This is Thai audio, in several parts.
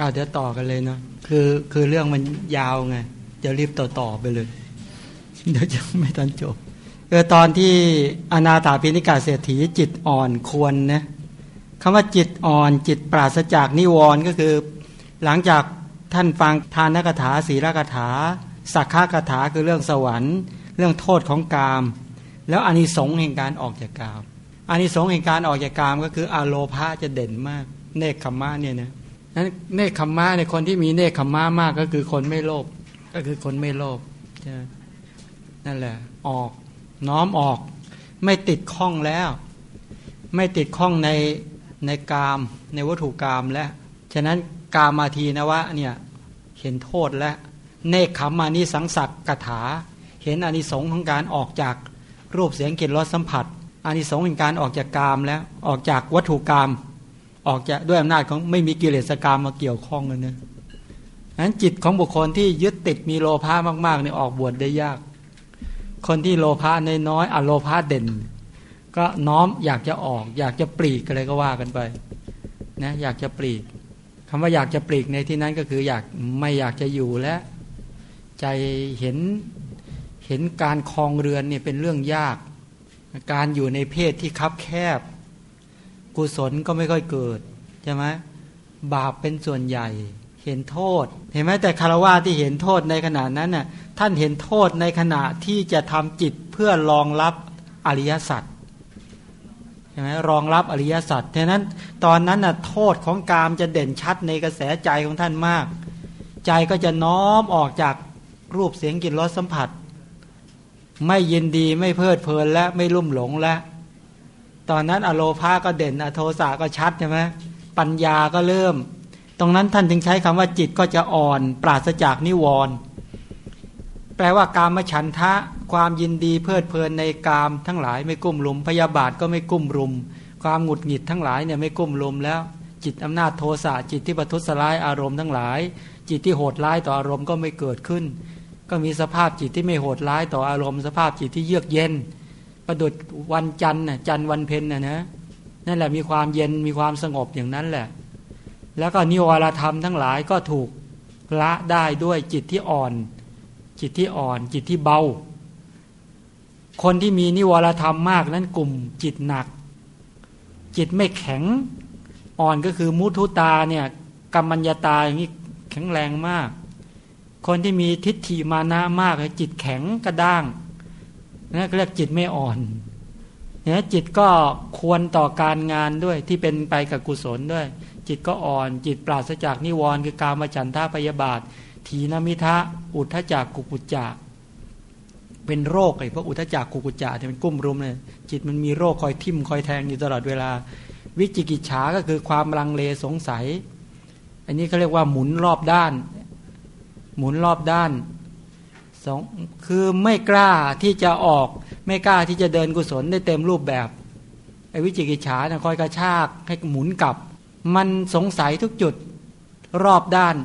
เอาเดี๋ยวต่อกันเลยเนาะคือคือเรื่องมันยาวไงจะรีบต่อต่อไปเลย เดี๋ยวจะไม่ทันจบเออตอนที่อนาถาพินิกาเศรษฐีจิตอ่อนควรนะคำว่าจิตอ่อนจิตปราศจากนิวรณ์ก็คือ หลังจากท่านฟังทานกถาศีลกถา สักขากถาคือเรื่องสวรรค์ เรื่องโทษของกาม แล้วอานิสงส์แห่งการออกจากกามอานิสงส์แห่งการออกจากกามก็คืออาโลภะจะเด่นมาก เนคขมะเนี่ยนะ นั้นเนคขมะในคนที่มีเนคขมะมากก็คือคนไม่โลภก็คือคนไม่โลภนั่นแหละ ออก น้อมออก ไม่ติดข้องแล้ว ไม่ติดข้องในในกาม ในวัตถุกามแล้วฉะนั้นกามาทีนะวะเนี่ยเห็นโทษแล้วเนคขมานิสังสักกถา เห็นอานิสงส์ของการออกจากรูปเสียงกลิ่นรสสัมผัสอานิสงส์ของการออกจากกามแล้วออกจากวัตถุกรรม ออกจากด้วยอำนาจของไม่มีกิเลสกรรมมาเกี่ยวข้องกันนะนั้นจิตของบุคคลที่ยึดติดมีโลภะมากๆเนี่ยออกบวชได้ยาก คนที่โลภะน้อยๆอโลภะเด่น ก็น้อมอยากจะออก อยากจะปลีกอะไรก็ว่ากันไปนะอยากจะปลีกคำว่าอยากจะปลีกในที่นั้นก็คืออยากไม่อยากจะอยู่แล้วใจเห็นเห็นการคลองเรือนเนี่ยเป็นเรื่องยาก การอยู่ในเพศที่คับแคบ กุศลก็ไม่ค่อยเกิดใช่ไหมบาปเป็นส่วนใหญ่ เห็นโทษ เห็นไหมแต่คารวะที่เห็นโทษในขณะนั้นน่ะท่านเห็นโทษในขณะที่จะทำจิตเพื่อรองรับอริยสัจใช่ไหมรองรับอริยสัจฉะนั้นตอนนั้นน่ะโทษของกามจะเด่นชัดในกระแสใจของท่านมาก ใจก็จะน้อมออกจากรูปเสียงกลิ่นรสสัมผัส ไม่ยินดีไม่เพลิดเพลินและไม่ลุ่มหลงและ ตอนนั้นอโลภาก็เด่นอโทสาก็ชัดใช่ไหมปัญญาก็เริ่ม ตรงนั้นท่านจึงใช้คำว่าจิตก็จะอ่อน ปราศจากนิวรณ์แปลว่ากามฉันทะความยินดีเพลิดเพลินในกามทั้งหลายไม่กุ้มลุม พยาบาทก็ไม่กุ้มรุม ความหงุดหงิดทั้งหลายเนี่ยไม่กุ้มลุมแล้ว จิตอำนาจโทสะจิตที่ประทุษร้ายอารมณ์ทั้งหลาย จิตที่โหดร้ายต่ออารมณ์ก็ไม่เกิดขึ้น ก็มีสภาพจิตที่ไม่โหดร้ายต่ออารมณ์ สภาพจิตที่เยือกเย็น ประดุดวันจันทร์น่ะจันทร์วันเพ็ญน่ะนะนั่นแหละมีความเย็นมีความสงบอย่างนั้นแหละ แล้วก็นิวรธรรมทั้งหลายก็ถูกละได้ด้วยจิตที่อ่อน จิตที่อ่อน จิตที่เบา คนที่มีนิวรธรรมมากนั้นกลุ่มจิตหนัก จิตไม่แข็งอ่อนก็คือมุทุตาเนี่ยกรรมัญญาตาอย่างนี้แข็งแรงมาก คนที่มีทิฏฐิมานะมากจิตแข็งกระด้าง นั่นเรียกจิตไม่อ่อนเนี่ยจิตก็ควรต่อการงานด้วยที่เป็นไปกับกุศลด้วย จิตก็อ่อน จิตปราศจากนิวรณ์คือการมาจันทาพยาบาท ทีนมิทะอุทธจักกุกุจจะเป็นโรคไอ้พวกอุทธจักกุกุจจะที่มันกุ้มรุมเลยจิตมันมีโรคคอยทิ่มคอยแทงอยู่ตลอดเวลา วิจิกิจฉาก็คือความลังเลสงสัย อันนี้เขาเรียกว่าหมุนรอบด้าน หมุนรอบด้าน สองคือไม่กล้าที่จะออก ไม่กล้าที่จะเดินกุศลได้เต็มรูปแบบไอ้วิจิกิจฉานะคอยกระชากให้หมุนกลับ มันสงสัยทุกจุดรอบด้าน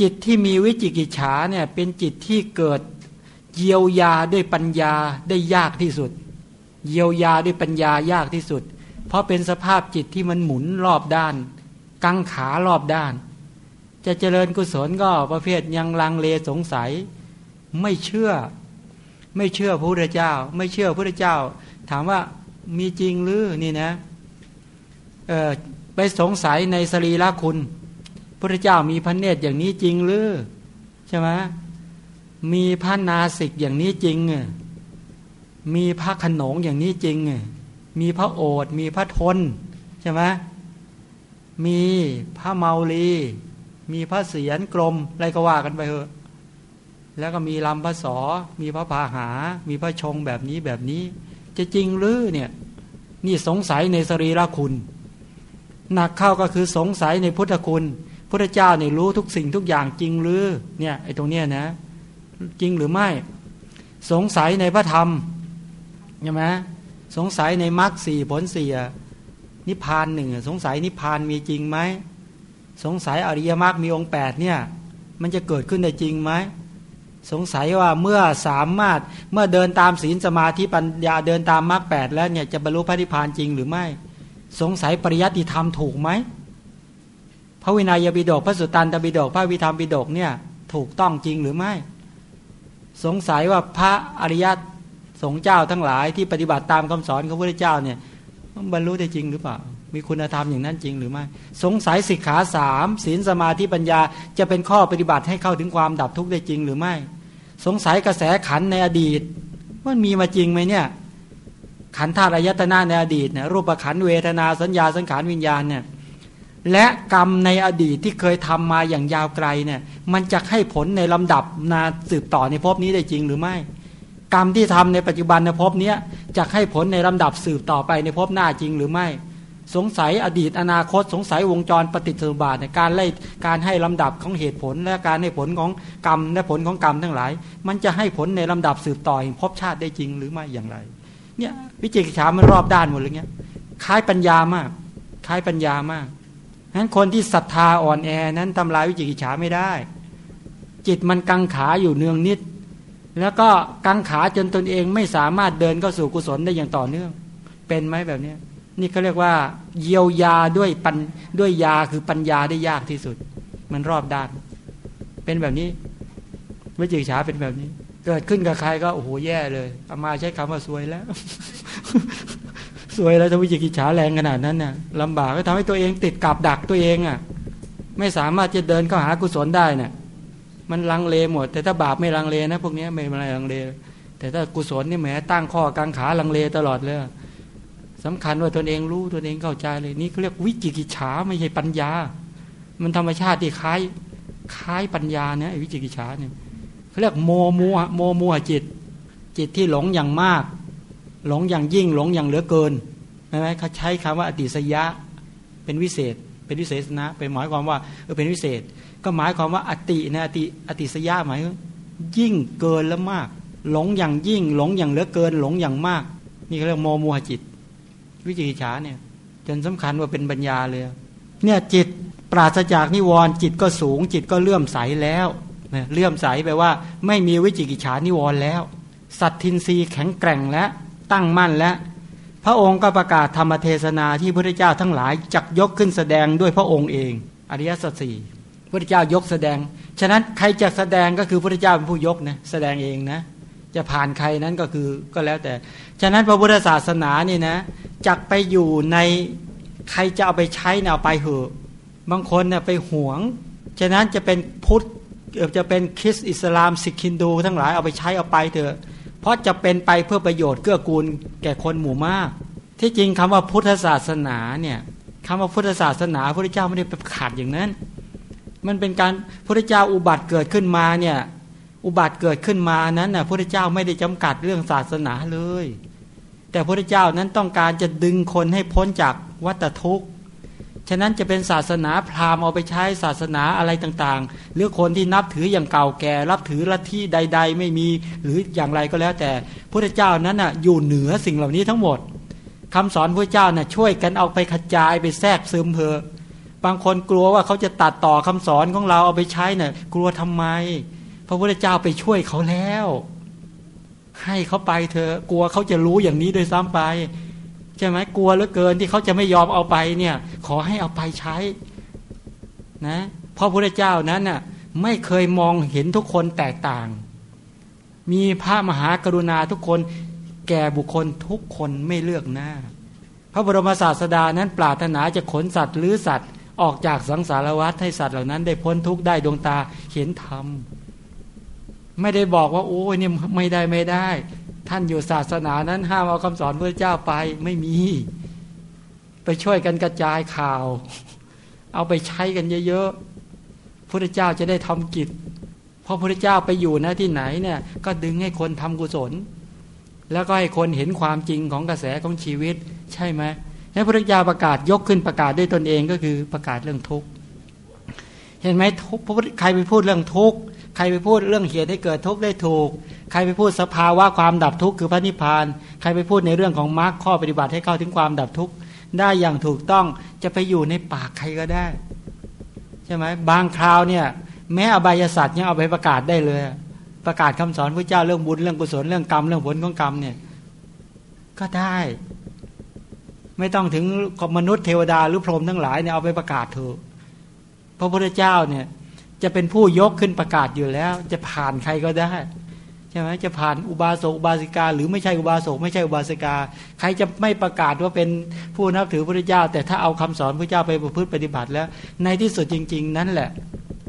จิตที่มีวิจิกิจฉาเนี่ยเป็นจิตที่เกิดเยียวยาด้วยปัญญาได้ยากที่สุด เยียวยาด้วยปัญญายากที่สุด เพราะเป็นสภาพจิตที่มันหมุนรอบด้าน กังขารอบด้าน จะเจริญกุศลก็ประเภทยังลังเลสงสัย ไม่เชื่อ ไม่เชื่อพระพุทธเจ้า ไม่เชื่อพระพุทธเจ้า ถามว่ามีจริงหรือนี่นะไปสงสัยในสรีระคุณพระเจ้ามีพระเนตรอย่างนี้จริงหรือใช่ไหมมีพระนาสิกอย่างนี้จริงมีพระขนงอย่างนี้จริงมีพระโอษมีพระทนใช่ไหมมีพระเมาลี มีพระเสียนกลมอะไรก็ว่ากันไปเถอะ แล้วก็มีลำพระสอ มีพระพาหา มีพระชงแบบนี้แบบนี้ จะจริงหรือเนี่ย นี่สงสัยในสรีระคุณ หนักเข้าก็คือสงสัยในพุทธคุณพุทธเจ้าเนี่ยรู้ทุกสิ่งทุกอย่างจริงหรือเนี่ยไอ้ตรงเนี้ยนะ จริงหรือไม่ สงสัยในพระธรรมใช่ไหมสงสัยในมรรคสี่ผลสี่นิพพานหนึ่งสงสัยนิพพานมีจริงไหมสงสัยอริยมรรคมีองค์แปดเนี่ย มันจะเกิดขึ้นได้จริงไหม สงสัยว่าเมื่อสามารถเมื่อเดินตามศีลสมาธิปัญญาเดินตามมรรคแปดแล้วเนี่ยจะบรรลุพระนิพพานจริงหรือไม่ สงสัยปริยัติธรรมถูกไหมพระวินัยบิดกพระสุตตันตบิดกพระวิธรรมบิดกเนี่ยถูกต้องจริงหรือไม่ สงสัยว่าพระอริยสงฆ์เจ้าทั้งหลายที่ปฏิบัติตามคำสอนของพระพุทธเจ้าเนี่ยบรรลุได้จริงหรือเปล่า มีคุณธรรมอย่างนั้นจริงหรือไม่ สงสัยสิกขาสามศีลสมาธิปัญญาจะเป็นข้อปฏิบัติให้เข้าถึงความดับทุกข์ได้จริงหรือไม่ สงสัยกระแสขันในอดีตมันมีมาจริงไหมเนี่ย ขันธาตุอายตนะในอดีตเนี่ยรูปขันเวทนาสัญญาสังขารวิญญาณเนี่ยและกรรมในอดีตที่เคยทำมาอย่างยาวไกลเนี่ยมันจะให้ผลในลำดับนาสืบต่อในภพนี้ได้จริงหรือไม่ กรรมที่ทำในปัจจุบันในภพนี้จะให้ผลในลำดับสืบต่อไปในภพหน้าจริงหรือไม่ สงสัยอดีตอนาคต สงสัยวงจรปฏิสบาทในการไล่การให้ลำดับของเหตุผล และการให้ผลของกรรมและผลของกรรมทั้งหลาย มันจะให้ผลในลำดับสืบต่อแห่งภพชาติได้จริงหรือไม่อย่างไร เนี่ยวิจิกิจฉามันรอบด้านหมดเลยเงี้ยคล้ายปัญญามาก คล้ายปัญญามากฉะนั้นคนที่ศรัทธาอ่อนแอนั้นทำลายวิจิกิจฉาไม่ได้ จิตมันกังขาอยู่เนืองนิด แล้วก็กังขาจนตนเองไม่สามารถเดินเข้าสู่กุศลได้อย่างต่อเนื่อง เป็นไหมแบบนี้ นี่เขาเรียกว่า เยียวยาด้วยปัญด้วยยาคือปัญญาได้ยากที่สุด มันรอบด้าน เป็นแบบนี้วิจิกิจฉาเป็นแบบนี้ เกิดขึ้นกับใครก็โอ้โหแย่เลยอามาใช้คำว่าซวยแล้วสวยแล้วทวิจิกิจฉาแรงขนาดนั้นน่ะลำบากก็ทำให้ตัวเองติดกับดักตัวเองอะ ไม่สามารถจะเดินเข้าหากุศลได้น่ะ มันลังเลหมด แต่ถ้าบาปไม่ลังเลนะ พวกนี้ไม่อะไรลังเล แต่ถ้ากุศลนี่แหมตั้งข้อกังขาลังเลตลอดเลย สำคัญว่าตนเองรู้ตนเองเข้าใจเลยนี่เขาเรียกวิจิกิจฉาไม่ใช่ปัญญา มันธรรมชาติที่คล้ายคล้ายปัญญาเนี่ยวิจิกิจฉาเนี่ยเขาเรียกโมมัวโมมัวจิต จิตที่หลงอย่างมาก หลงอย่างยิ่งหลงอย่างเหลือเกินใช่ไหมเขาใช้คำว่าอติสยะเป็นวิเศษ เป็นวิเศษนะเป็นหมายความว่าเออเป็นวิเศษ ก็หมายความว่าอตินะอติอติสยะหมายยิ่งเกินแล้วมาก หลงอย่างยิ่ง หลงอย่างเหลือเกิน หลงอย่างมาก นี่เขาเรียกโมมัวจิต วิจิกิจฉาเนี่ย จนสำคัญว่าเป็นปัญญาเลย เนี่ยจิตปราศจากนิวรณ์จิตก็สูง จิตก็เลื่อมใสแล้วเลื่อมใสแปลว่า ไม่มีวิจิกิจฉานิวรณ์แล้ว สัตทินรีแข็งแกร่งแล้วตั้งมั่นและพระองค์ก็ประกาศธรรมเทศนาที่พระเจ้าทั้งหลายจักยกขึ้นแสดงด้วยพระองค์เอง อริยสัจสี่พระเจ้ายกแสดง ฉะนั้นใครจะแสดงก็คือพระเจ้าเป็นผู้ยกนะแสดงเองนะ จะผ่านใครนั้นก็คือก็แล้วแต่ ฉะนั้นพระพุทธศาสนานี่นะ จักไปอยู่ในใครจะเอาไปใช้เนาไปเหอะบางคนเนี่ยไปหวง ฉะนั้นจะเป็นพุทธจะเป็นคริสต์อิสลามสิกคินดูทั้งหลายเอาไปใช้เอาไปเถอะ เพราะจะเป็นไปเพื่อประโยชน์เกื้อกูลแก่คนหมู่มาก ที่จริงคำว่าพุทธศาสนาเนี่ยคำว่าพุทธศาสนาพระเจ้าไม่ได้ไปขาดอย่างนั้น มันเป็นการพระเจ้าอุบัติเกิดขึ้นมาเนี่ยอุบัติเกิดขึ้นมานั้นน่ะพระเจ้าไม่ได้จำกัดเรื่องศาสนาเลย แต่พระเจ้านั้นต้องการจะดึงคนให้พ้นจากวัฏทุกข์ ฉะนั้นจะเป็นศาสนาพราหมณ์เอาไปใช้ศาสนาอะไรต่างๆ หรือคนที่นับถืออย่างเก่าแก่ รับถือลัทธิใด ๆ ไม่มีหรืออย่างไรก็แล้ว แต่พระเจ้านั้นน่ะอยู่เหนือสิ่งเหล่านี้ทั้งหมดคำสอนพระเจ้าน่ะช่วยกันเอาไปขจายไปแทรกซึมเพอบางคนกลัวว่าเขาจะตัดต่อคำสอนของเราเอาไปใช้น่ะกลัวทำไม พระพุทธเจ้าไปช่วยเขาแล้ว ให้เขาไปเถอกลัวเขาจะรู้อย่างนี้โดยซ้ำไปใช่ไหมกลัวเหลือเกินที่เขาจะไม่ยอมเอาไปเนี่ย ขอให้เอาไปใช้นะเพราะพระเจ้านั้นน่ะไม่เคยมองเห็นทุกคนแตกต่าง มีพระมหากรุณาทุกคนแก่บุคคลทุกคนไม่เลือกหน้า พระบรมศาสดานั้นปรารถนาจะขนสัตว์หรือสัตว์ออกจากสังสารวัฏให้สัตว์เหล่านั้น ได้พ้นทุกข์ได้ดวงตาเห็นธรรม ไม่ได้บอกว่าโอ้ยเนี่ยไม่ได้ไม่ได้ ท่านอยู่ศาสนานั้นห้ามเอาคำสอนพระเจ้าไปไม่มี ไปช่วยกันกระจายข่าว เอาไปใช้กันเยอะๆพระเจ้าจะได้ทำกิจเพราะพระเจ้าไปอยู่นะที่ไหนเนี่ย ก็ดึงให้คนทำกุศล แล้วก็ให้คนเห็นความจริงของกระแสของชีวิต ใช่ไหมให้พระเจ้าประกาศยกขึ้นประกาศด้วยตนเองก็คือประกาศเรื่องทุกข์เห็นไหมทุกใครไปพูดเรื่องทุกข์ ใครไปพูดเรื่องเหตุให้เกิดทุกข์ได้ถูก ใครไปพูดสภาวะความดับทุกข์คือพระนิพพาน ใครไปพูดในเรื่องของมรรคข้อปฏิบัติให้เข้าถึงความดับทุกข์ได้อย่างถูกต้องจะไปอยู่ในปากใครก็ได้ใช่ไหมบางคราวเนี่ย แม้อบายสัตว์ยังเอาไปประกาศได้เลย ประกาศคำสอนพระเจ้าเรื่องบุญเรื่องกุศลเรื่องกรรมเรื่องผลของกรรมเนี่ย ก็ได้ ไม่ต้องถึงมนุษย์เทวดาหรือพรหมทั้งหลายเนี่ยเอาไปประกาศเถอะพระพุทธเจ้าเนี่ย จะเป็นผู้ยกขึ้นประกาศอยู่แล้ว จะผ่านใครก็ได้ใช่ไหมจะผ่านอุบาสกอุบาสิกา หรือไม่ใช่อุบาสกไม่ใช่อุบาสิกา ใครจะไม่ประกาศว่าเป็นผู้นับถือพระเจ้า แต่ถ้าเอาคำสอนพระเจ้าไปประพฤติปฏิบัติแล้ว ในที่สุดจริง ๆ นั้นแหละ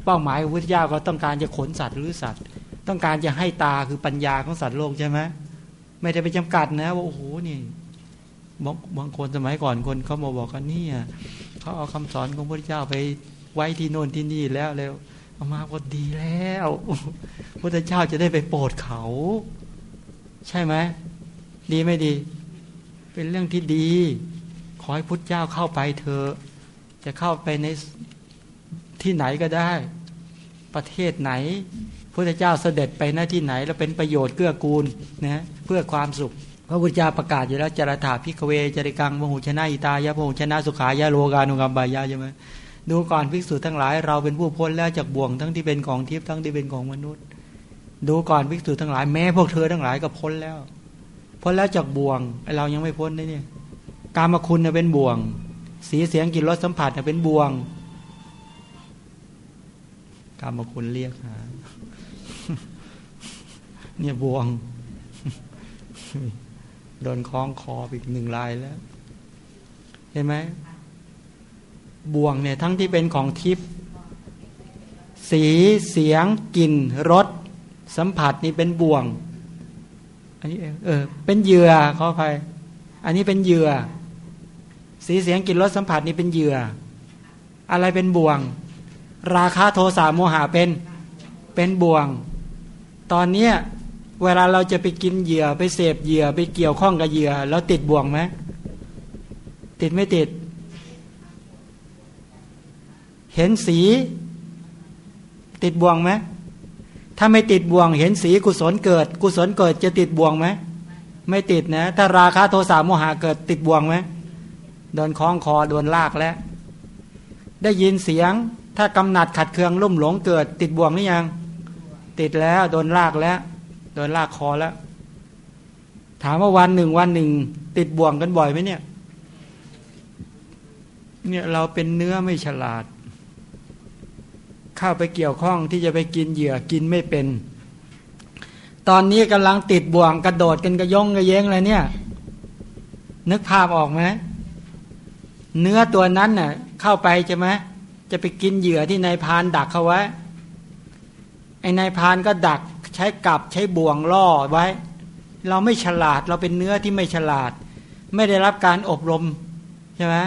เป้าหมายของพระเจ้าก็ต้องการจะขนสัตว์หรือสัตว์ ต้องการจะให้ตาคือปัญญาของสัตว์โลกใช่ไหมไม่ได้ไปจำกัดนะว่าโอ้โหนี่บางคนสมัยก่อนคนเขามาบอกกันนี่เขาเอาคำสอนของพระเจ้าไปไว้ที่โน่นที่นี่แล้วแล้ว อามาก็ดีแล้วพระเจ้าจะได้ไปโปรดเขา ใช่ไหมดีไม่ดี เป็นเรื่องที่ดี ขอให้พุทธเจ้าเข้าไปเถอจะเข้าไปในที่ไหนก็ได้ ประเทศไหนพระเจ้าเสด็จไปหน้าที่ไหน แล้วเป็นประโยชน์เกื้อกูลนะเพื่อความสุข พระพุทธเจ้าประกาศอยู่แล้วจรถาพิกเวจริกังมหูชนะอิตายะพหูชนะสุขายะโลกานุกัมบายะใช่ไหม ดูก่อนภิกษุทั้งหลาย เราเป็นผู้พ้นแล้วจากบ่วงทั้งที่เป็นของทิพย์ทั้งที่เป็นของมนุษย์ ดูก่อนภิกษุทั้งหลายแม้พวกเธอทั้งหลายก็พ้นแล้ว พ้นแล้วจากบ่วงเรายังไม่พ้นเลยเนี่ยการมคุณเนี่ยเป็นบ่วง สีเสียงกลิ่นรสสัมผัสเนี่ยเป็นบ่วงการมคุณเรียกหาเนี่ยบ่วงโดนคล้องคออีกหนึ่งลายแล้ว เห็นไหม บ่วงเนี่ยทั้งที่เป็นของทิพย์สีเสียงกลิ่นรสสัมผัสนี่เป็นบ่วง อันนี้เออเป็นเหยื่อขออภัยอันนี้เป็นเหยื่อ สีเสียงกลิ่นรสสัมผัสนี่เป็นเหยื่อ อะไรเป็นบ่วง ราคาโทสะโมหะเป็นเป็นบ่วง ตอนเนี้ยเวลาเราจะไปกินเหยื่อไปเสพเหยื่อไปเกี่ยวข้องกับเหยื่อ แล้วติดบ่วงไหมติดไม่ติด เห็นสี ติดบ่วงไหมถ้าไม่ติดบ่วง เห็นสีกุศลเกิด กุศลเกิดจะติดบ่วงไหมไม่ติดนะ ถ้าราคะโทสะโมหะเกิดติดบ่วงไหมโดนคล้องคอโดนลากแล้ว ได้ยินเสียง ถ้ากำหนัดขัดเคืองลุ่มหลงเกิด ติดบ่วงหรือยัง ติดแล้ว โดนลากแล้ว โดนลากคอแล้ว ถามว่าวันหนึ่งวันหนึ่ง ติดบ่วงกันบ่อยไหมเนี่ย เนี่ยเราเป็นเนื้อไม่ฉลาด เข้าไปเกี่ยวข้องที่จะไปกินเหยื่อกินไม่เป็น ตอนนี้กำลังติดบ่วงกระโดดกันกระยงกระเย้งอะไรเนี่ย นึกภาพออกไหมเนื้อตัวนั้นน่ะ เข้าไปใช่ไหมจะไปกินเหยื่อที่นายพานดักเขาไว้ไอ้นายพานก็ดักใช้กับใช้บ่วงล่อไว้ เราไม่ฉลาดเราเป็นเนื้อที่ไม่ฉลาด ไม่ได้รับการอบรมใช่ไหม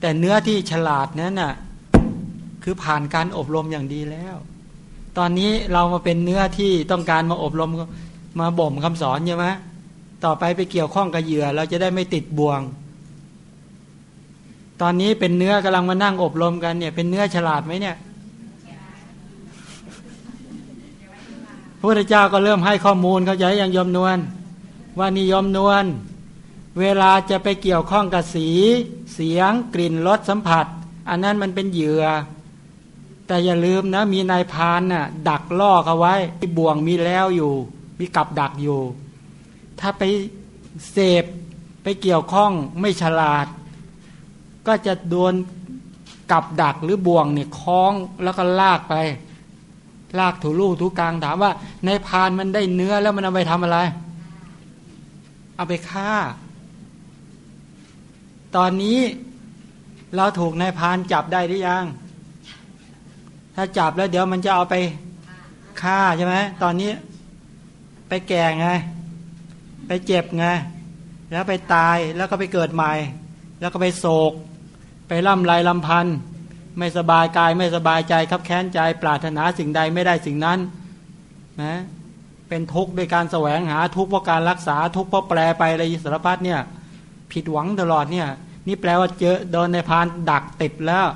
แต่เนื้อที่ฉลาดนั้นน่ะ คือผ่านการอบรมอย่างดีแล้ว ตอนนี้เรามาเป็นเนื้อที่ต้องการมาอบรมมาบ่มคำสอนใช่ไหมต่อไปไปเกี่ยวข้องกับเหยื่อ เราจะได้ไม่ติดบ่วง ตอนนี้เป็นเนื้อกำลังมานั่งอบรมกันเนี่ย เป็นเนื้อฉลาดไหมเนี่ยพระพุทธเจ้าก็เริ่มให้ข้อมูลเขาใจอย่างยมนวลว่านิยมนวลเวลาจะไปเกี่ยวข้องกับสี เสียงกลิ่นรสสัมผัส อันนั้นมันเป็นเหยื่อ แต่อย่าลืมนะ มีนายพานน่ะ ดักล่อเขาไว้ที่บ่วงมีแล้วอยู่ มีกับดักอยู่ ถ้าไปเสพไปเกี่ยวข้องไม่ฉลาด ก็จะโดนกับดักหรือบ่วงเนี่ยคล้องแล้วก็ลากไป ลากถูลูกถูกลางถามว่า ในพานมันได้เนื้อแล้วมันเอาไปทำอะไร เอาไปฆ่า ตอนนี้เราถูกนายพานจับได้หรือยัง ถ้าจับแล้วเดี๋ยวมันจะเอาไปฆ่าใช่ไหมตอนนี้ ไปแก่ไง ไปเจ็บไง แล้วไปตายแล้วก็ไปเกิดใหม่ แล้วก็ไปโศก ไปล่ำไรลำพันธ์ไม่สบายกายไม่สบายใจครับแค้นใจ ปรารถนาสิ่งใดไม่ได้สิ่งนั้นนะเป็นทุกข์ด้วยการแสวงหาทุกข์เพราะการรักษาทุกข์เพราะแปลไปอะไรสารพัดเนี่ย ผิดหวังตลอดเนี่ย นี่แปลว่าเจอโดนในพานดักติดแล้ว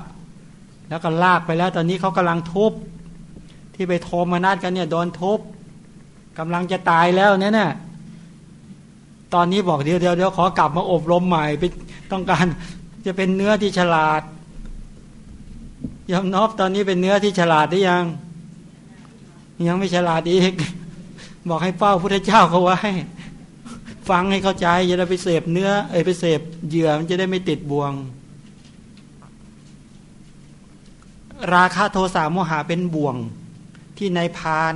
แล้วก็ลากไปแล้วตอนนี้เขากำลังทุบที่ไปโทมนาดกันเนี่ยโดนทุบกำลังจะตายแล้วเนี่ยนะตอนนี้บอกเดี๋ยวเดี๋ยวเดี๋ยวขอกลับมาอบรมใหม่ไปต้องการจะเป็นเนื้อที่ฉลาดยอมนอบตอนนี้เป็นเนื้อที่ฉลาดได้ยัง ยังไม่ฉลาดอีก บอกให้เป้าพุทธเจ้าเขาไว้ ฟังให้เข้าใจอย่าได้ไปเสพเนื้อ เอ้ไปเสพเหยื่อมันจะได้ไม่ติดบ่วง ราคาโทสะโมหะเป็นบ่วงที่ในพาน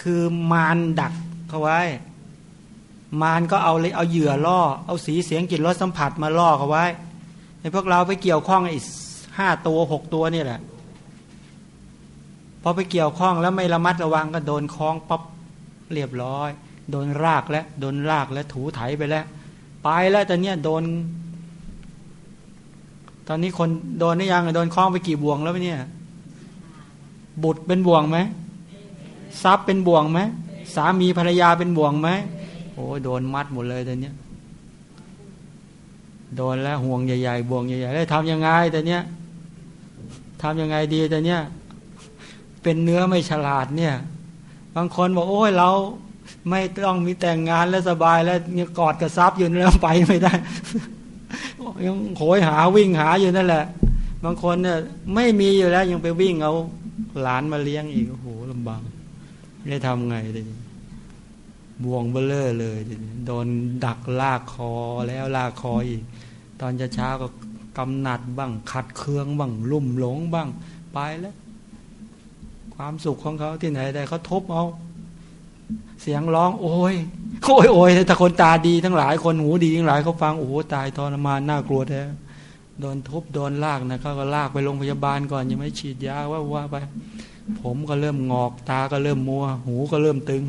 คือมารดักเขาไว้ มารก็เอาเลยเอาเหยื่อล่อ เอาสีเสียงกลิ่นรสสัมผัสมาล่อเขาไว้ให้พวกเราไปเกี่ยวข้องอีกห้าตัวหกตัวนี่แหละพอไปเกี่ยวข้องแล้วไม่ระมัดระวังก็โดนคล้องปั๊บเรียบร้อย โดนรากแล้วโดนรากแล้วถูไถไปแล้ว ไปแล้วแต่เนี้ยโดน ตอนนี้คนโดนนี่ยังโดนคล้องไปกี่บ่วงแล้วเนี่ย บุตรเป็นบ่วงไหมทรัพย์เป็นบ่วงไหมสามีภรรยาเป็นบ่วงไหมโอ้โดนมัดหมดเลยตอนเนี้ยโดนแล้วห่วงใหญ่ๆบ่วงใหญ่ๆแล้วทำยังไงแต่เนี้ยทำยังไงดีแต่เนี้ยเป็นเนื้อไม่ฉลาดเนี่ย บางคนบอกโอ้ยเราไม่ต้องมีแต่งงานแล้วสบายแล้วกอดกระซับอยู่แล้วไปไม่ได้ ยังโหยหาวิ่งหาอยู่นั่นแหละ บางคนเนี่ยไม่มีอยู่แล้วยังไปวิ่งเอาหลานมาเลี้ยงอีกโอ้โหลำบากไม่ได้ทำไงเลยบวงเบลเลอร์เลยโดนดักลากคอแล้วลากคออีก ตอนจะเช้าก็กำหนัดบ้าง ขัดเคืองบ้างลุ่มหลงบ้าง ไปแล้ว ความสุขของเขาที่ไหนได้เขาทบเอา เสียงร้อง โอ้ย โอ้ยโอ้ยแต่คนตาดีทั้งหลายคนหูดีทั้งหลายเขาฟังโอ้โหตายทรมานน่ากลัวแท้โดนทุบโดนลากนะเขาก็ลากไปโรงพยาบาลก่อนยังไม่ฉีดยาว่าว่าไป ผมก็เริ่มงอกตาก็เริ่มมัว หูก็เริ่มตึง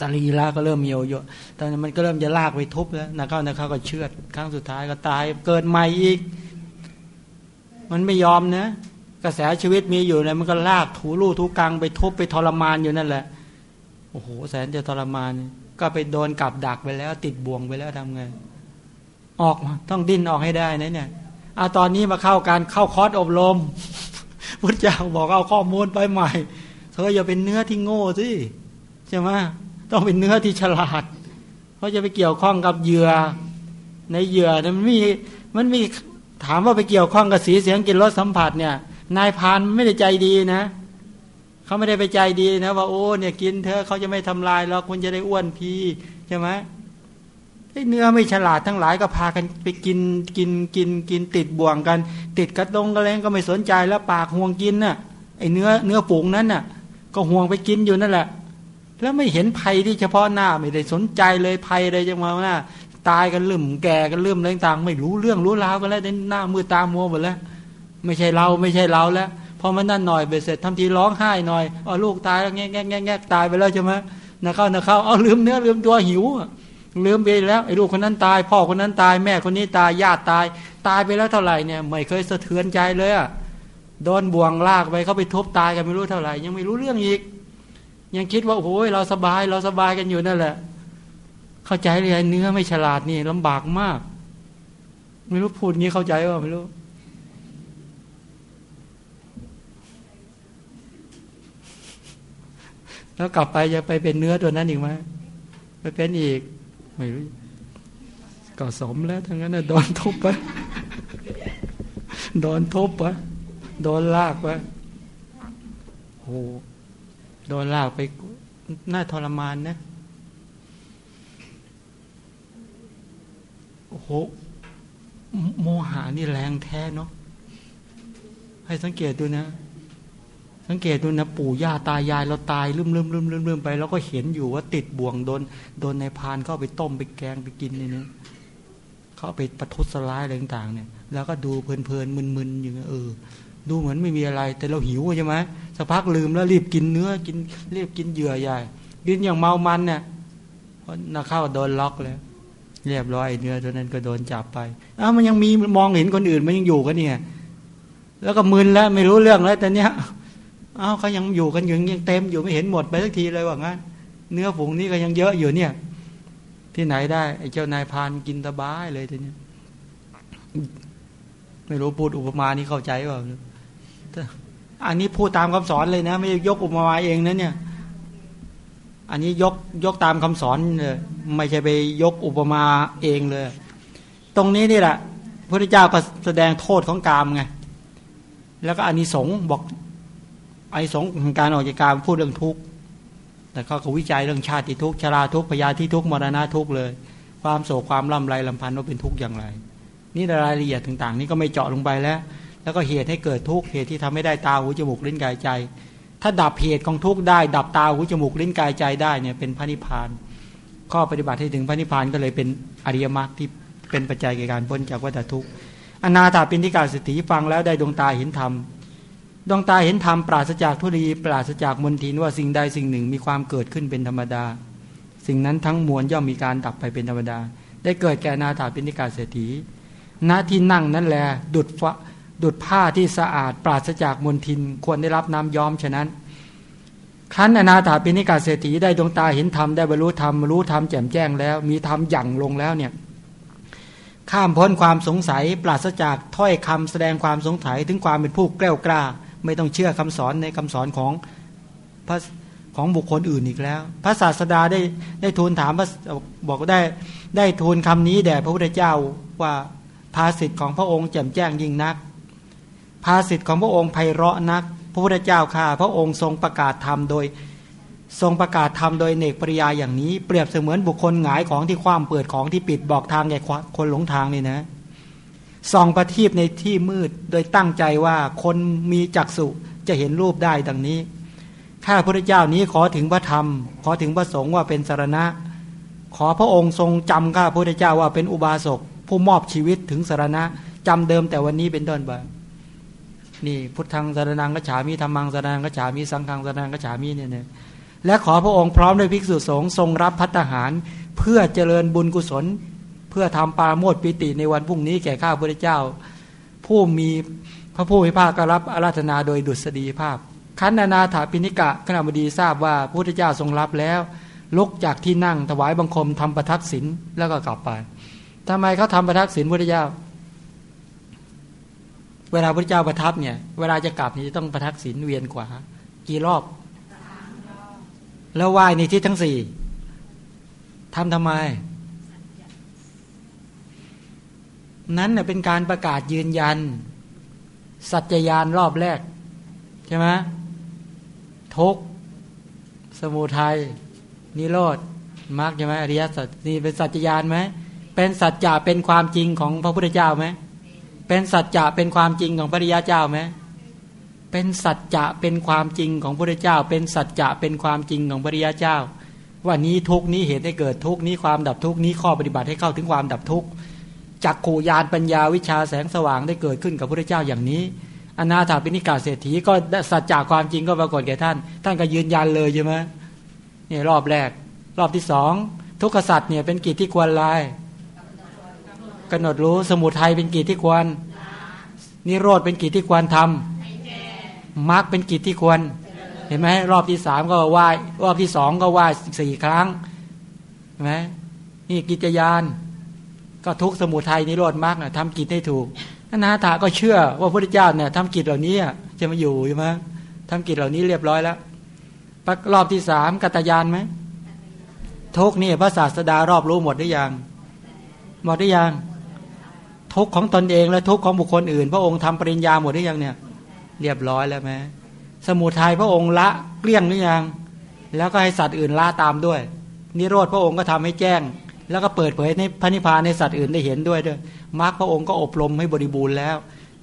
ตาลีลาก็เริ่มเหี่ยวเยอะตอนนั้นมันก็เริ่มจะลากไปทุบแล้วนะเขานะเขาก็เชือดครั้งสุดท้ายก็ตายเกิดใหม่อีก มันไม่ยอมนะ กระแสชีวิตมีอยู่เลยมันก็ลากถูลู่ถูกังไปทุบไปทรมานอยู่นั่นแหละโอ้โหแสนจะทรมาน ก็ไปโดนกับดักไปแล้ว ติดบ่วงไปแล้วทำไงออกมาต้องดิ้นออกให้ได้นะเนี่ยเอาตอนนี้มาเข้าการเข้าคอร์สอบรมพุทธเจ้าบอกเอาข้อมูลไปใหม่ เธออย่าเป็นเนื้อที่โง่สิใช่ไหมต้องเป็นเนื้อที่ฉลาด เพราะจะไปเกี่ยวข้องกับเหยื่อในเหยื่อมันมีมันมีถามว่าไปเกี่ยวข้องกับสีเสียงกลิ่นรสสัมผัสเนี่ย นายพานไม่ได้ใจดีนะ เขาไม่ได้ไปใจดีนะว่าโอ้เนี่ยกินเธอเขาจะไม่ทำลายเราคุณจะได้อ้วนพีใช่ไหมเนื้อไม่ฉลาดทั้งหลายก็พากันไปกินกินกินกินติดบ่วงกัน ติดกระตงกระเลงก็ไม่สนใจแล้วปากห่วงกินน่ะไอเนื้อเนื้อฝูงนั้นน่ะ ก็ห่วงไปกินอยู่นั่นแหละ แล้วไม่เห็นภัยที่เฉพาะหน้าไม่ได้สนใจเลยภัยเลยจังมาหน้าตายกันลืมแก่กันลืมอะไรต่าง ไม่รู้เรื่องรู้ราวกันแล้วหน้ามือตามัวหมดแล้ว ไม่ใช่เราไม่ใช่เราแล้ว อมันนั่นหน่อยเบเสร็จทำทีร้องไห้หน่อยอ๋อลูกตายแล้วแง่แง่แง่แง่ตายไปแล้วใช่ไหมนะเข้านะเข้าเอาลืมเนื้อลืมตัวหิวลืมไปแล้วไอ้ลูกคนนั้นตาย พ่อคนนั้นตายแม่คนนี้ตายญาติตาย ตายไปแล้วเท่าไหร่เนี่ยไม่เคยสะเทือนใจเลยอะโดนบ่วงลากไปเขาไปทุบตายกันไม่รู้เท่าไหร่ ยังไม่รู้เรื่องอีก ยังคิดว่าโอ้ยเราสบายเราสบายกันอยู่นั่นแหละ เข้าใจเลยเนื้อไม่ฉลาดนี่ลำบากมาก ไม่รู้พูดงี้เข้าใจว่าไม่รู้ แล้วกลับไปจะไปเป็นเนื้อตัวนั้นอีกไหมไปเป็นอีก ไม่รู้ก็สมแล้วทั้งนั้นนะโดนทุบไปโดนทุบไปโดนลากไปโอ้โดนลากไปน่าทรมานนะโอ้โหโมหานี่แรงแท้เนาะให้สังเกตดูนะ สังเกตดูนะปู่ย่าตายายเราตายลืมลืมลืมลืมลืมไปเราก็เห็นอยู่ว่าติดบ่วงโดนโดนในพานเข้าไปต้มไปแกงไปกินเนี่ยนะเขาไปประทุษร้ายอะไรต่างๆ เนี่ย แล้วก็ดูเพลินๆมึนๆอย่างเออ ดูเหมือนไม่มีอะไร แต่เราหิวใช่ไหมสักพักลืมแล้วรีบกินเนื้อกินรีบกินเหยื่อใหญ่กินอย่างเมามันเนี่ยเพราะนาเข้าโดนล็อกแล้วเรียบร้อยเนื้อตัวนั้นก็โดนจับไปอ้าวมันยังมีมองเห็นคนอื่นมันยังอยู่กันเนี่ย แล้วก็มึนแล้วไม่รู้เรื่องแล้วแต่เนี้ย อ้าวเขายังอยู่กันอยู่ยังเต็มอยู่ไม่เห็นหมดไปสักทีเลยว่างั้น เนื้อผงนี่ก็ยังเยอะอยู่เนี่ย ที่ไหนได้ไอ้เจ้านายพานกินตะบ้ายเลยทีนี้ไม่รู้พูดอุปมานี้เข้าใจว่าอันนี้พูดตามคำสอนเลยนะ ไม่ยกอุปมาเองนะเนี่ย อันนี้ยกยกตามคำสอนเลยไม่ใช่ไปยกอุปมาเองเลย ตรงนี้นี่แหละพระเจ้าก็แสดงโทษของกามไงแล้วก็อันนี้สงบอก ไอ้สงการออกจากการพูดเรื่องทุกข์แต่เขาก็วิจัยเรื่องชาติทุกข์ชราทุกข์พยาธิทุกข์มรณะทุกข์เลย ความโศกความลำไรลำพันธ์ว่าเป็นทุกข์อย่างไร นี่รายละเอียดต่างๆ นี่ก็ไม่เจาะลงไปแล้ว แล้วก็เหตุให้เกิดทุกข์เหตุที่ทำให้ได้ตาหูจมูกลิ้นกายใจ ถ้าดับเหตุของทุกข์ได้ ดับตาหูจมูกลิ้นกายใจได้เนี่ยเป็นพระนิพพาน ข้อปฏิบัติให้ถึงพระนิพพานก็เลยเป็นอริยมรรคที่เป็นปัจจัยในการพ้นจากวัฏทุกข์อนาถาปินทิกาสติฟังแล้วได้ดวงตาเห็นธรรม ดวงตาเห็นธรรมปราศจากทุลีปราศจากมนทินว่าสิ่งใดสิ่งหนึ่งมีความเกิดขึ้นเป็นธรรมดา สิ่งนั้นทั้งมวลย่อมมีการดับไปเป็นธรรมดา ได้เกิดแก่นาถาปินิกาเศรษฐีณที่นั่งนั้นแหละดุดฟ้าดุดผ้าที่สะอาดปราศจากมลทินควรได้รับน้ำย้อมฉะนั้นครั้นอนาถาปิณิกาเศรษฐีได้ดวงตาเห็นธรรมได้บรรลุธรรมรู้ธรรมแจ่มแจ้งแล้ว มีธรรมหยั่งลงแล้วเนี่ยข้ามพ้นความสงสัย ปราศจากถ้อยคำแสดงความสงสัยถึงความเป็นผู้แกล้วกล้า ไม่ต้องเชื่อคำสอนในคำสอนของพระของบุคคลอื่นอีกแล้ว พระศาสดาได้ได้ทูลถามพระบอกได้ได้ทูลคำนี้แด่พระพุทธเจ้าว่าภาสิทธิ์ของพระองค์แจ่มแจ้งยิ่งนัก ภาสิทธิ์ของพระองค์ไพเราะนัก พระพุทธเจ้าข้าพระองค์ทรงประกาศธรรมโดย ทรงประกาศธรรมโดยเนกปริยาอย่างนี้ เปรียบเสมือนบุคคลหงายของที่คว่ำเปิดของที่ปิดบอกทางแก่คนหลงทางนี่นะ ส่องประทีปในที่มืดโดยตั้งใจว่าคนมีจักษุจะเห็นรูปได้ดังนี้ ข้าพระเจ้านี้ขอถึงพระธรรม ขอถึงพระสงฆ์ว่าเป็นสารณะ ขอพระองค์ทรงจำข้าพระเจ้าว่าเป็นอุบาสกผู้มอบชีวิตถึงสารณะจำเดิมแต่วันนี้เป็นต้นไปนี่พุทธังสารนังกฉามีธรรมังสารนังกฉามีสังฆังสารนังกฉามีเนี่ยเนี่ยและขอพระองค์พร้อมด้วยภิกษุสงฆ์ทรงรับพัฒหาร เพื่อเจริญบุญกุศล พื่อทำปาโมดปิติในวันพรุ่งนี้แก่ข้าพระเจ้า ผู้มีพระผู้มีภาคก็รับอาราธนาโดยดุษฎีภาพขันนานาถาปิณิกะขณะบดีทราบว่าพระพุทธเจ้าทรงรับแล้วลุกจากที่นั่งถวายบังคมทำประทักษิณแล้วก็กลับไปทำไมเขาทำประทักษิณพุทธเจ้า เวลาพระเจ้าประทับเนี่ย เวลาจะกลับนี่จะต้องประทักษิณเวียนกว่ากี่รอบ แล้วไหว้ในที่ทั้งสี่ทำทำไม นั้นเน่ยเป็นการประกาศยืนยัน สัจจยานรอบแรก ใช่ไหมทุกสมุทัยนิโรธมรรคใช่ไหมอริยสัจนี่เป็นสัจจยานไหมเป็นสัจจะเป็นความจริงของพระพุทธเจ้าไหมเป็นสัจจะเป็นความจริงของพระริยาเจ้าไหมเป็นสัจจะเป็นความจริงของพระพุทธเจ้า เป็นสัจจะเป็นความจริงของพระริยาเจ้าว่านี้ทุกนี้เหตุให้เกิดทุกนี้ความดับทุกนี้ข้อปฏิบัติให้เข้าถึงความดับทุก จักขูยานปัญญาวิชาแสงสว่างได้เกิดขึ้นกับพระเจ้าอย่างนี้อนาถาปิณิกาเศรษฐีก็สัจจะความจริงก็ปรากฏแก่ท่าน ท่านก็ยืนยันเลยใช่ไหมนี่รอบแรก รอบที่สองทุกขสัตว์เนี่ยเป็นกิจที่ควรลายกำหนดรู้สมุทัยเป็นกิจที่ควร นิโรธเป็นกิจที่ควรทำมรรคเป็นกิจที่ควร เห็นไหมรอบที่สามก็ไหว้รอบที่สองก็ไหว้สี่ครั้งเห็นไหมนี่กิจยาน ก็ทุกสมุทัยนิโรธมรรคทำกิจให้ถูกนาถาก็เชื่อว่าพระพุทธเจ้าเนี่ยทำกิจเหล่านี้จะมาอยู่ใช่ไหมทำกิจเหล่านี้เรียบร้อยแล้วรอบที่สามกัตยานไหมทุกนี่พระศาสดารอบรู้หมดหรือยัง หมดหรือยัง ทุกของตนเองและทุกของบุคคลอื่น พระองค์ทำปริญญาหมดหรือยังเนี่ย เรียบร้อยแล้วไหมสมุทัยพระองค์ละเกลี้ยงหรือยัง แล้วก็ให้สัตว์อื่นละตามด้วย นิโรธพระองค์ก็ทำให้แจ้ง แล้วก็เปิดเผยในพระนิพพานในสัตว์อื่นได้เห็นด้วยด้วยมรรคพระองค์ก็อบรมให้บริบูรณ์แล้ว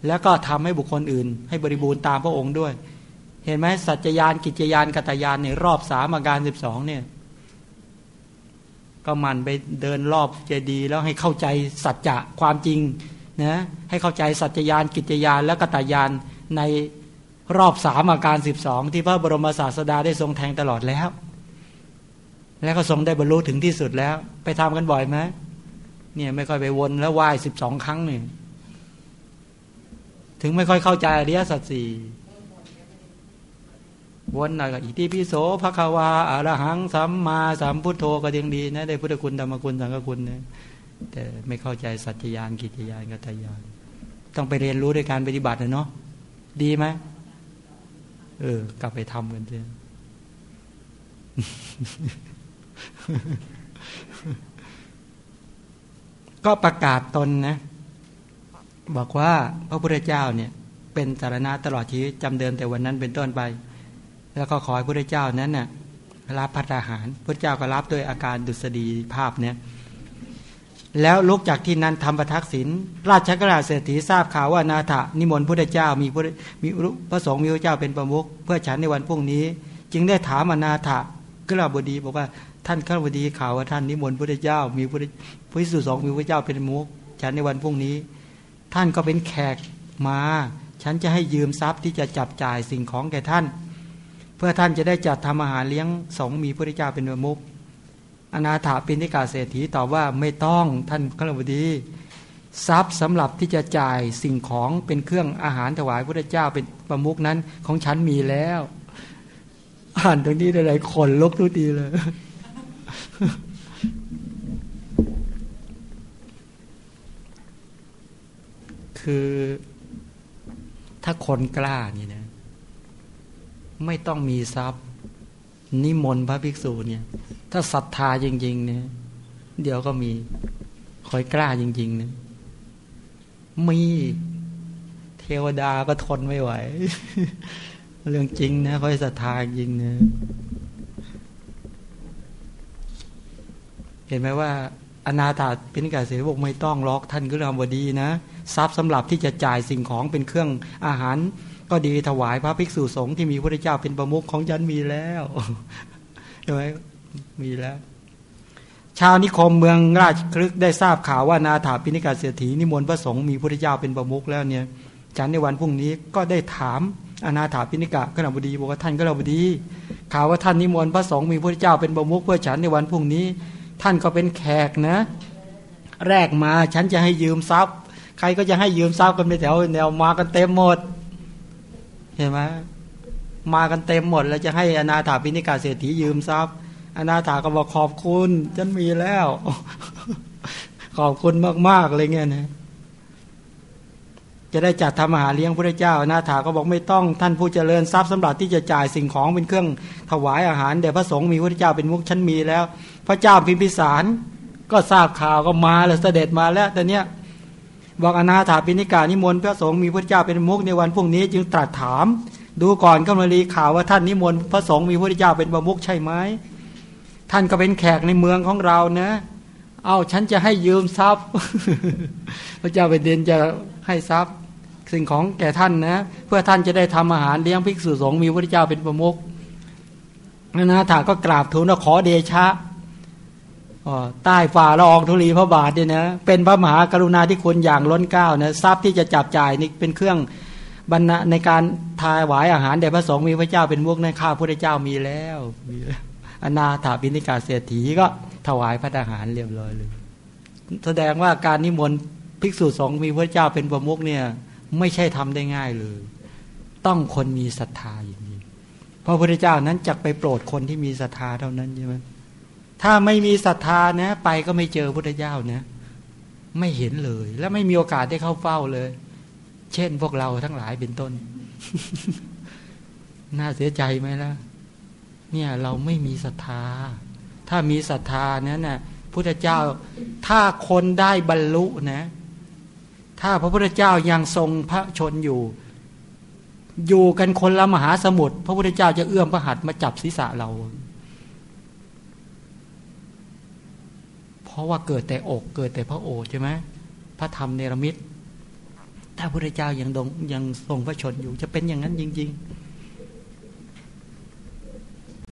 แล้วก็ทำให้บุคคลอื่น ให้บริบูรณ์ตามพระองค์ด้วย เห็นไหมสัจจยานกิจยานกัตยานในรอบสามอาการสิบสองเนี่ย ก็มันไปเดินรอบเจดีแล้วให้เข้าใจสัจจะความจริงนะให้เข้าใจสัจจยานกิจยานและกตยานในรอบสามอาการสิบสองที่พระบรมศาสดาได้ทรงแทงตลอดแล้ว แล้วก็ทรงได้บรรลุถึงที่สุดแล้ว ไปทำกันบ่อยไหมเนี่ยไม่ค่อยไปวนแล้วไหว้สิบสองครั้งหนึ่งถึงไม่ค่อยเข้าใจอริยสัจสี่วนหน่อยก็อิติปิโสภควาอารหังสัมมาสัมพุทโธก็ยังดีนะได้พุทธคุณธรรมคุณสังฆคุณนะแต่ไม่เข้าใจสัจจยานกิจยานกัตยานต้องไปเรียนรู้ด้วยการปฏิบัตินะเนาะดีไหมเออ กลับไปทำกันเถอะ ก็ประกาศตนนะ บอกว่าพระพุทธเจ้าเนี่ย เป็นสารณะตลอดชีวิตจำเดิมแต่วันนั้นเป็นต้นไป แล้วก็ขอให้พระเจ้านั้นน่ะรับพัฒอาหารพระเจ้าก็รับด้วยอาการดุษฎีภาพเนี่ยแล้วลุกจากที่นั้นทำประทักษิณราชกราเศรษฐีทราบข่าวว่านาถนิมนต์พระเจ้ามีพระมีพระสงฆ์มีพระเจ้าเป็นประมุขเพื่อฉันในวันพรุ่งนี้ จึงได้ถามอนาถกราบดีบอกว่า ท่านข้าบดีข่าวว่าท่านนิมนต์พระเจ้า มีพระพระสุสองมีพระเจ้าเป็นมุขฉันในวันพรุ่งนี้ ท่านก็เป็นแขกมา ฉันจะให้ยืมทรัพย์ที่จะจับจ่ายสิ่งของแก่ท่าน เพื่อท่านจะได้จัดทำอาหารเลี้ยงสงมีพระเจ้าเป็นประมุขอนาถาปิณิกาเศรษฐีตอบว่าไม่ต้องท่านขลบดีทรัพย์สำหรับที่จะจ่ายสิ่งของเป็นเครื่องอาหารถวายพระเจ้าเป็นประมุกนั้นของฉันมีแล้ว อ่านตรงนี้หลายคนลุกทุกทีเลย คือถ้าคนกล้านี่นะ ไม่ต้องมีทรัพย์ นิมนต์พระภิกษุเนี่ย ถ้าศรัทธาจริง ๆ เนี่ย เดี๋ยวก็มีคอยกล้าจริงๆเนี่ยมีเทวดาก็ทนไม่ไหว เรื่องจริงนะคอยศรัทธาจริงเนี่ย ห็นไหมว่าอนาถาเป็นกาเสบอกไม่ต้องล็อกท่านก็เรื่องบดีนะทรัพย์สำหรับที่จะจ่ายสิ่งของเป็นเครื่องอาหาร ก็ดีถวายพระภิกษุสงฆ์ที่มีพระเจ้าเป็นประมุขของยันมีแล้วใช่ไหมมีแล้ว ชาวนิคมเมืองราชคลึกได้ทราบข่าวว่านาถาปิณิกาเศรษฐีนิมนต์พระสงฆ์มีพระเจ้าเป็นประมุขแล้วเนี่ยจันในวันพรุ่งนี้ก็ได้ถามอนาถาปิณิกะขณะบดีบอกว่าท่านก็เราบดี ข่าวว่าท่านนิมนต์พระสงฆ์มีพระเจ้าเป็นประมุขเพื่อฉันในวันพรุ่งนี้ ท่านก็เป็นแขกนะ แรกมาฉันจะให้ยืมทรัพย์ ใครก็จะให้ยืมทรัพย์กันไปแถวแนวมากันเต็มหมดเห็นไหมมากันเต็มหมด แล้วจะให้อนาถาปิณิกาเศรษฐียืมทรัพย์อนาถาก็บอกขอบคุณฉันมีแล้ว ขอบคุณมากๆเลยเงี้ยนะ จะได้จัดทำอาหารเลี้ยงพระเจ้านาถาก็บอกไม่ต้องท่านผู้เจริญทรัพย์สำหรับที่จะจ่ายสิ่งของเป็นเครื่องถวายอาหารแด่พระสงฆ์มีพระเจ้าเป็นมุกชั้นมีแล้ว พระเจ้าพิมพิสารก็ทราบข่าวก็มาแล้วเสด็จมาแล้วแต่เนี้ยบอกอนาถาปิณิกานิมนต์พระสงฆ์มีพระเจ้าเป็นมุกในวันพรุ่งนี้จึงตรัสถาม ดูก่อนก็มารีข่าวว่าท่านนิมนต์พระสงฆ์มีพระเจ้าเป็นประมุกใช่ไหมท่านก็เป็นแขกในเมืองของเรานะเอาฉันจะให้ยืมทรัพย์ พระเจ้าไปเดนจะให้ทรัพย์ สิ่งของแก่ท่านนะ เพื่อท่านจะได้ทำอาหารเลี้ยงภิกษุสงฆ์มีพระเจ้าเป็นประมุขนะถาก็กราบทูลว่าขอเดชะใต้ฝ่าละอองธุลีพระบาทเนี่ยนะเป็นพระมหากรุณาธิคุณอย่างล้นเก้านะทรัพย์ที่จะจับจ่ายนี่เป็นเครื่องบรรณในการทายหวายอาหารแด่พระสงฆ์มีพระเจ้าเป็นมุกในข้าพระเจ้ามีแล้วอนาถาปิณิกาเศรษฐีก็ถวายพระทหารเรียบร้อยเลย แสดงว่าการนิมนต์ภิกษุสงฆ์มีพระเจ้าเป็นประมุขเนี่ย ไม่ใช่ทำได้ง่ายเลย ต้องคนมีศรัทธาอย่างนี้เพราะพระเจ้านั้นจะไปโปรดคนที่มีศรัทธาเท่านั้นใช่ไหมถ้าไม่มีศรัทธานะ ไปก็ไม่เจอพระเจ้านะ ไม่เห็นเลย และไม่มีโอกาสได้เข้าเฝ้าเลย เช่นพวกเราทั้งหลายเป็นต้น น่าเสียใจไหมล่ะ เนี่ยเราไม่มีศรัทธา ถ้ามีศรัทธานั้นนะ่ะพุทธเจ้า ถ้าคนได้บรรลุนะ ถ้าพระพุทธเจ้ายังทรงพระชนอยู่ อยู่กันคนละมหาสมุทรพระพุทธเจ้าจะเอื้อมพระหัตถ์มาจับศีรษะเรา เพราะว่าเกิดแต่อกเกิดแต่พระโอษใช่ไหมพระธรรมเนรมิตถ้าพระพุทธเจ้ายังดงยังทรงพระชนอยู่ จะเป็นอย่างนั้นจริง ๆ